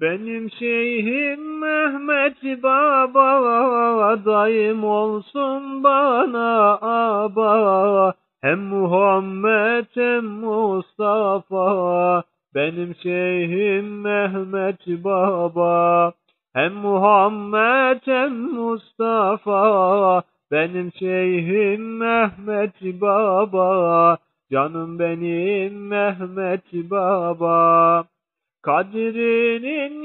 Benim şeyhim Mehmet Baba, daim olsun bana aba. Hem Muhammed hem Mustafa, benim şeyhim Mehmet Baba. Hem Muhammed hem Mustafa, benim şeyhim Mehmet Baba. Canım benim Mehmet Baba. Kadrinin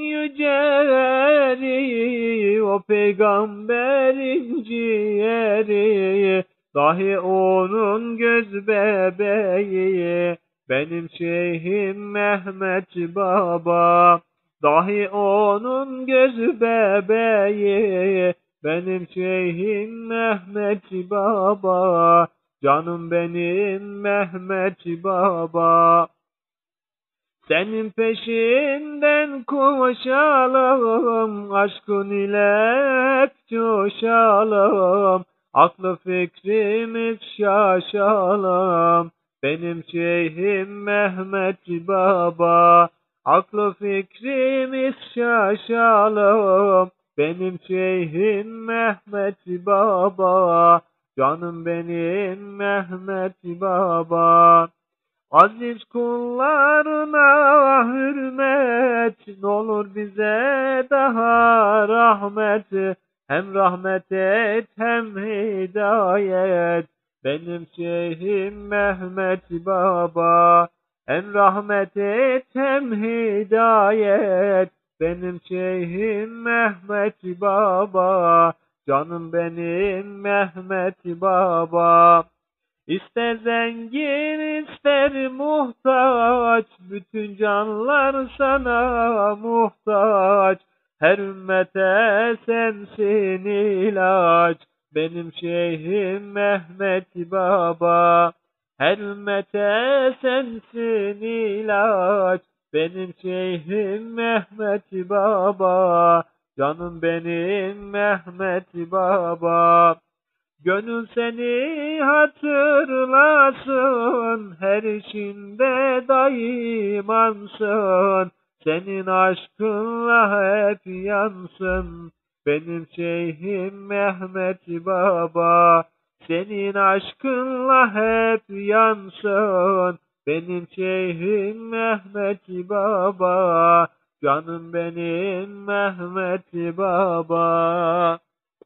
peygamberin ciğeri, dahi onun göz bebeği, benim şeyhim Mehmet Baba. Dahi onun göz bebeği, benim şeyhim Mehmet Baba. Canım benim Mehmet Baba. Senin peşinden koşalım, aşkın ile hep coşalım. Aklı fikrimiz şaşalım, benim şeyhim Mehmet Baba. Aklı fikrimiz şaşalım, benim şeyhim Mehmet Baba. Canım benim Mehmet Baba. Aziz kullarına hürmet, olur bize daha rahmet. Hem rahmet et hem hidayet, benim şeyhim Mehmet Baba. Hem rahmet et hem hidayet, benim şeyhim Mehmet Baba. Canım benim Mehmet Baba. İster zengin ister muhtaç, bütün canlar sana muhtaç. Her ümmete sensin ilaç, benim şeyhim Mehmet Baba. Her ümmete sensin ilaç, benim şeyhim Mehmet Baba. Canım benim Mehmet Baba. Gönül seni hatırlasın, her işinde daimansın. Senin aşkınla hep yansın, benim şeyhim Mehmet Baba. Senin aşkınla hep yansın, benim şeyhim Mehmet Baba. Canım benim Mehmet Baba.